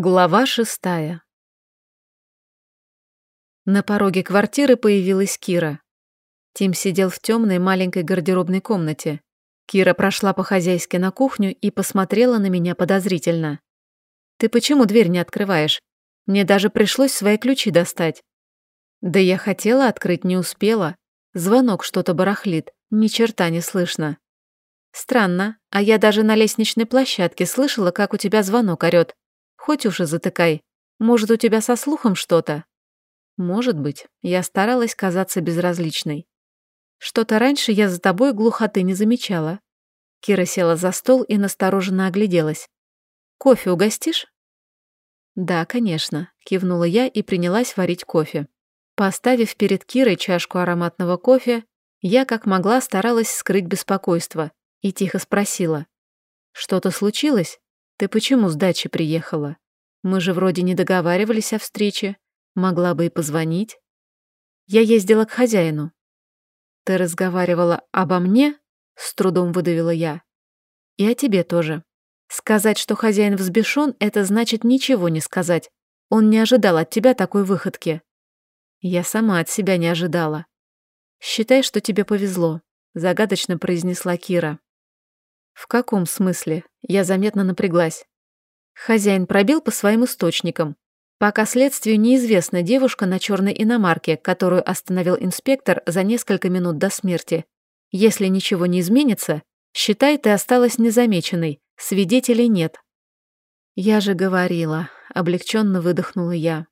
Глава шестая. На пороге квартиры появилась Кира. Тим сидел в темной маленькой гардеробной комнате. Кира прошла по-хозяйски на кухню и посмотрела на меня подозрительно. «Ты почему дверь не открываешь? Мне даже пришлось свои ключи достать». «Да я хотела открыть, не успела. Звонок что-то барахлит, ни черта не слышно». «Странно, а я даже на лестничной площадке слышала, как у тебя звонок орёт. Хоть уши затыкай. Может, у тебя со слухом что-то?» «Может быть. Я старалась казаться безразличной. Что-то раньше я за тобой глухоты не замечала». Кира села за стол и настороженно огляделась. «Кофе угостишь?» «Да, конечно», — кивнула я и принялась варить кофе. Поставив перед Кирой чашку ароматного кофе, я как могла старалась скрыть беспокойство и тихо спросила. «Что-то случилось?» «Ты почему с дачи приехала? Мы же вроде не договаривались о встрече. Могла бы и позвонить». «Я ездила к хозяину». «Ты разговаривала обо мне?» — с трудом выдавила я. «И о тебе тоже. Сказать, что хозяин взбешен, это значит ничего не сказать. Он не ожидал от тебя такой выходки». Я сама от себя не ожидала. «Считай, что тебе повезло», — загадочно произнесла Кира. «В каком смысле?» Я заметно напряглась. Хозяин пробил по своим источникам. Пока следствию неизвестна девушка на черной иномарке, которую остановил инспектор за несколько минут до смерти. Если ничего не изменится, считай, ты осталась незамеченной, свидетелей нет. Я же говорила, облегченно выдохнула я.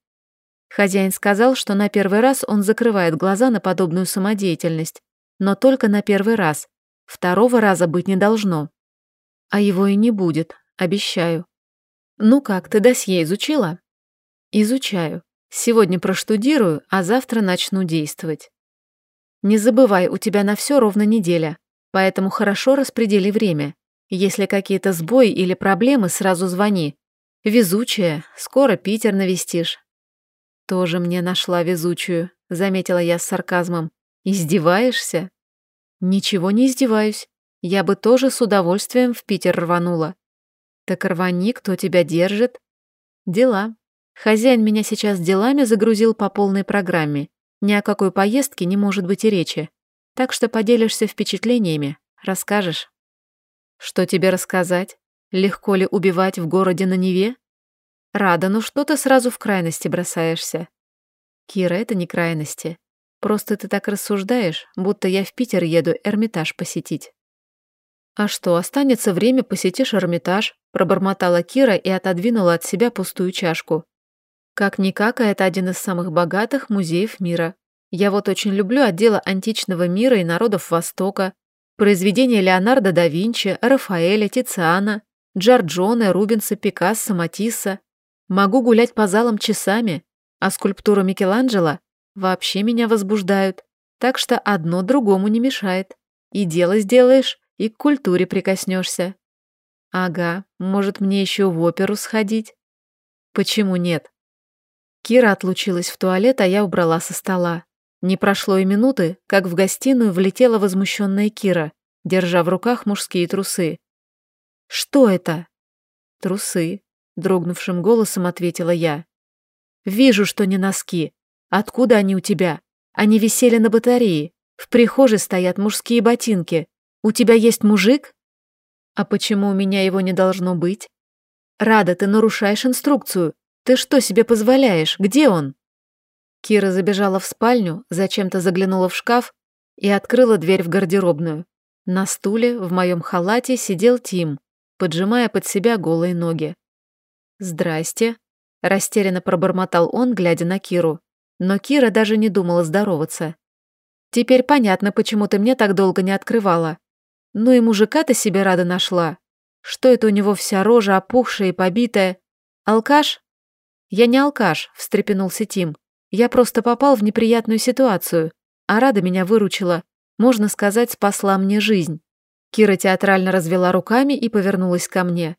Хозяин сказал, что на первый раз он закрывает глаза на подобную самодеятельность, но только на первый раз. Второго раза быть не должно. А его и не будет, обещаю. Ну как, ты досье изучила? Изучаю. Сегодня проштудирую, а завтра начну действовать. Не забывай, у тебя на все ровно неделя, поэтому хорошо распредели время. Если какие-то сбои или проблемы, сразу звони. Везучая, скоро Питер навестишь. Тоже мне нашла везучую, заметила я с сарказмом. Издеваешься? Ничего не издеваюсь. Я бы тоже с удовольствием в Питер рванула. Так рвани, кто тебя держит? Дела. Хозяин меня сейчас делами загрузил по полной программе. Ни о какой поездке не может быть и речи. Так что поделишься впечатлениями, расскажешь. Что тебе рассказать? Легко ли убивать в городе на Неве? Рада, ну что ты сразу в крайности бросаешься? Кира, это не крайности. Просто ты так рассуждаешь, будто я в Питер еду Эрмитаж посетить. «А что, останется время, посетишь Эрмитаж», пробормотала Кира и отодвинула от себя пустую чашку. Как-никак, а это один из самых богатых музеев мира. Я вот очень люблю отделы античного мира и народов Востока, произведения Леонардо да Винчи, Рафаэля, Тициана, Джорджоне, Рубенса, Пикассо, Матисса. Могу гулять по залам часами, а скульптуры Микеланджело вообще меня возбуждают, так что одно другому не мешает. И дело сделаешь, и к культуре прикоснешься. Ага, может мне еще в оперу сходить? Почему нет? Кира отлучилась в туалет, а я убрала со стола. Не прошло и минуты, как в гостиную влетела возмущенная Кира, держа в руках мужские трусы. «Что это?» «Трусы», — дрогнувшим голосом ответила я. «Вижу, что не носки. Откуда они у тебя? Они висели на батарее. В прихожей стоят мужские ботинки. У тебя есть мужик? А почему у меня его не должно быть? Рада, ты нарушаешь инструкцию. Ты что себе позволяешь? Где он? Кира забежала в спальню, зачем-то заглянула в шкаф и открыла дверь в гардеробную. На стуле в моем халате сидел Тим, поджимая под себя голые ноги. «Здрасте», — растерянно пробормотал он, глядя на Киру. Но Кира даже не думала здороваться. «Теперь понятно, почему ты мне так долго не открывала. Ну и мужика-то себе рада нашла. Что это у него вся рожа опухшая и побитая? Алкаш? Я не алкаш, встрепенулся Тим. Я просто попал в неприятную ситуацию, а Рада меня выручила. Можно сказать, спасла мне жизнь. Кира театрально развела руками и повернулась ко мне.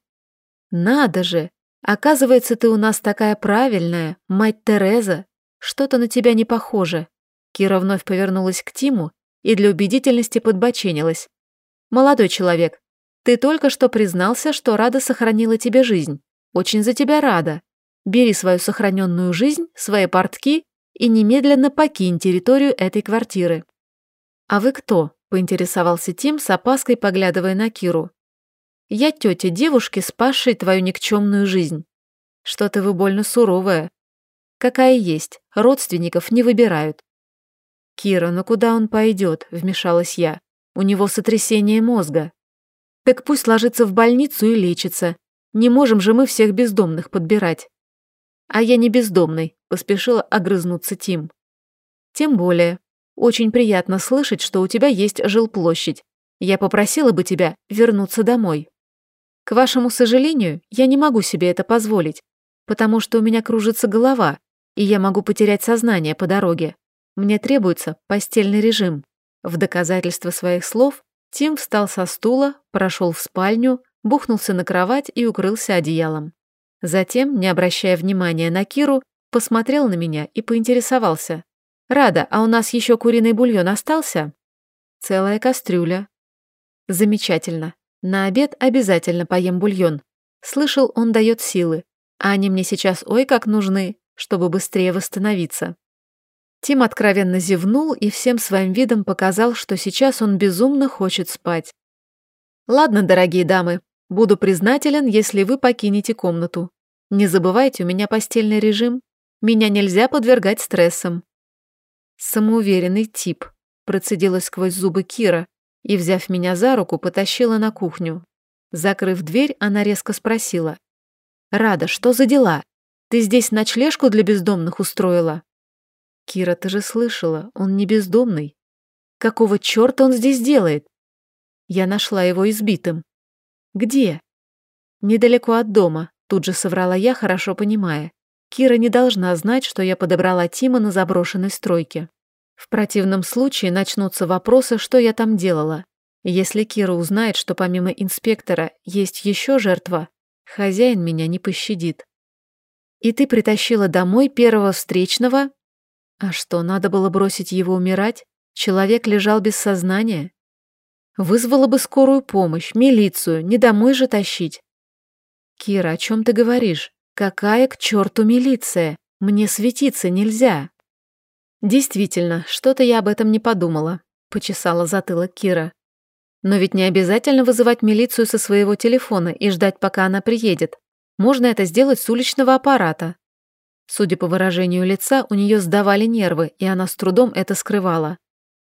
«Надо же! Оказывается, ты у нас такая правильная, мать Тереза. Что-то на тебя не похоже». Кира вновь повернулась к Тиму и для убедительности подбоченилась. «Молодой человек, ты только что признался, что Рада сохранила тебе жизнь. Очень за тебя рада. бери свою сохраненную жизнь, свои портки и немедленно покинь территорию этой квартиры. «А вы кто?» – поинтересовался Тим с опаской, поглядывая на Киру. «Я тетя девушки, спасшей твою никчемную жизнь. Что-то вы больно суровая. Какая есть, родственников не выбирают». «Кира, ну куда он пойдет?» – вмешалась я. «У него сотрясение мозга». «Так пусть ложится в больницу и лечится. Не можем же мы всех бездомных подбирать». «А я не бездомный», – поспешила огрызнуться Тим. «Тем более. Очень приятно слышать, что у тебя есть жилплощадь. Я попросила бы тебя вернуться домой. К вашему сожалению, я не могу себе это позволить, потому что у меня кружится голова, и я могу потерять сознание по дороге. Мне требуется постельный режим». В доказательство своих слов Тим встал со стула, прошел в спальню, бухнулся на кровать и укрылся одеялом. Затем, не обращая внимания на Киру, посмотрел на меня и поинтересовался. «Рада, а у нас еще куриный бульон остался?» «Целая кастрюля». «Замечательно. На обед обязательно поем бульон. Слышал, он дает силы, а они мне сейчас ой как нужны, чтобы быстрее восстановиться». Тим откровенно зевнул и всем своим видом показал, что сейчас он безумно хочет спать. «Ладно, дорогие дамы, Буду признателен, если вы покинете комнату. Не забывайте, у меня постельный режим. Меня нельзя подвергать стрессам. Самоуверенный тип, процедила сквозь зубы Кира и, взяв меня за руку, потащила на кухню. Закрыв дверь, она резко спросила. «Рада, что за дела? Ты здесь ночлежку для бездомных устроила?» «Кира, ты же слышала, он не бездомный. Какого черта он здесь делает?» Я нашла его избитым. «Где?» «Недалеко от дома», — тут же соврала я, хорошо понимая. Кира не должна знать, что я подобрала Тима на заброшенной стройке. В противном случае начнутся вопросы, что я там делала. Если Кира узнает, что помимо инспектора есть еще жертва, хозяин меня не пощадит. И ты притащила домой первого встречного? А что, надо было бросить его умирать? Человек лежал без сознания? Вызвала бы скорую помощь, милицию, не домой же тащить. Кира, о чем ты говоришь? Какая к черту милиция? Мне светиться нельзя. Действительно, что-то я об этом не подумала, почесала затылок Кира. Но ведь не обязательно вызывать милицию со своего телефона и ждать, пока она приедет. Можно это сделать с уличного аппарата. Судя по выражению лица, у нее сдавали нервы, и она с трудом это скрывала.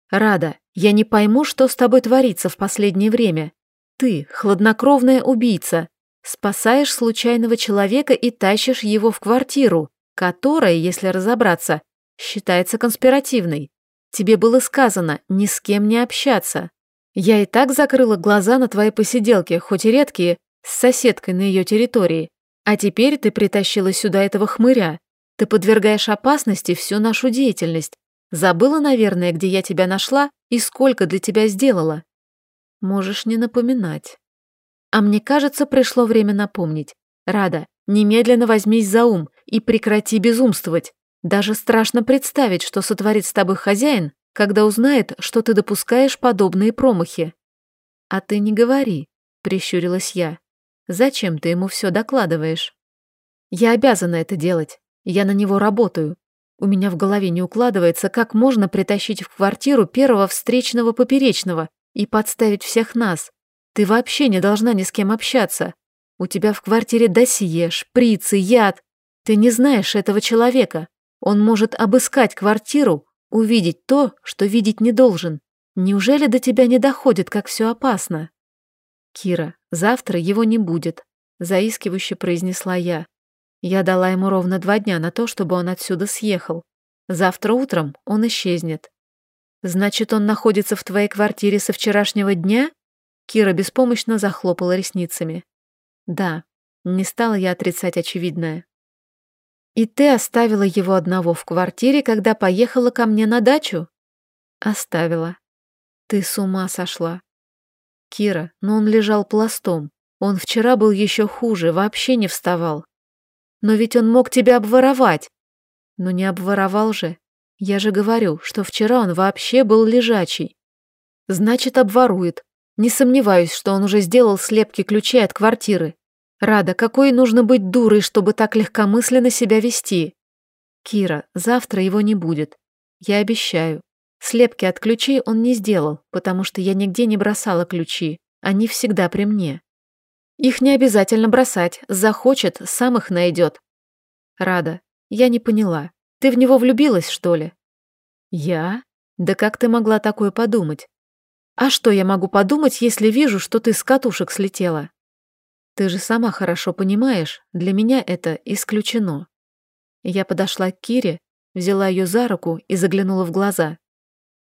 Рада, я не пойму, что с тобой творится в последнее время. Ты, хладнокровная убийца, спасаешь случайного человека и тащишь его в квартиру, которая, если разобраться, считается конспиративной. Тебе было сказано ни с кем не общаться. Я и так закрыла глаза на твои посиделки, хоть и редкие, с соседкой на ее территории. А теперь ты притащила сюда этого хмыря. Ты подвергаешь опасности всю нашу деятельность. Забыла, наверное, где я тебя нашла и сколько для тебя сделала. Можешь не напоминать. А мне кажется, пришло время напомнить. Рада, немедленно возьмись за ум и прекрати безумствовать. Даже страшно представить, что сотворит с тобой хозяин, когда узнает, что ты допускаешь подобные промахи. А ты не говори, прищурилась я. Зачем ты ему все докладываешь? Я обязана это делать. Я на него работаю. У меня в голове не укладывается, как можно притащить в квартиру первого встречного поперечного и подставить всех нас. Ты вообще не должна ни с кем общаться. У тебя в квартире досье, шприцы, яд. Ты не знаешь этого человека. Он может обыскать квартиру, увидеть то, что видеть не должен. Неужели до тебя не доходит, как все опасно? Кира, завтра его не будет, заискивающе произнесла я. Я дала ему ровно два дня на то, чтобы он отсюда съехал. Завтра утром он исчезнет. Значит, он находится в твоей квартире со вчерашнего дня? Кира беспомощно захлопала ресницами. Да, не стала я отрицать очевидное. И ты оставила его одного в квартире, когда поехала ко мне на дачу? Оставила. Ты с ума сошла. Кира, но он лежал пластом. Он вчера был еще хуже, вообще не вставал. Но ведь он мог тебя обворовать. Но не обворовал же. Я же говорю, что вчера он вообще был лежачий. Значит, обворует. Не сомневаюсь, что он уже сделал слепки ключей от квартиры. Рада, какой нужно быть дурой, чтобы так легкомысленно себя вести? Кира, завтра его не будет. Я обещаю. Слепки от ключей он не сделал, потому что я нигде не бросала ключи. Они всегда при мне. Их не обязательно бросать. Захочет, сам их найдет. Рада, я не поняла. Ты в него влюбилась, что ли? Я? Да как ты могла такое подумать? А что я могу подумать, если вижу, что ты с катушек слетела? Ты же сама хорошо понимаешь, для меня это исключено. Я подошла к Кире, взяла ее за руку и заглянула в глаза.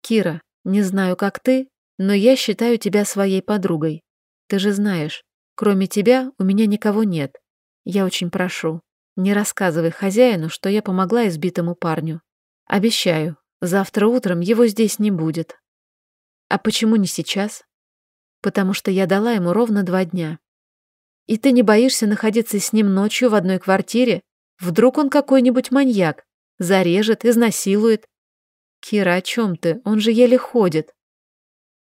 Кира, не знаю, как ты, но я считаю тебя своей подругой. Ты же знаешь, кроме тебя у меня никого нет. Я очень прошу, не рассказывай хозяину, что я помогла избитому парню. Обещаю, завтра утром его здесь не будет. А почему не сейчас? Потому что я дала ему ровно два дня. И ты не боишься находиться с ним ночью в одной квартире? Вдруг он какой-нибудь маньяк? Зарежет, изнасилует? Кира, о чем ты? Он же еле ходит.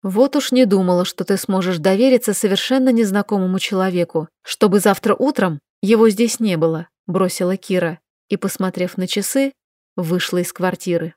Вот уж не думала, что ты сможешь довериться совершенно незнакомому человеку, чтобы завтра утром его здесь не было, бросила Кира и, посмотрев на часы, вышла из квартиры.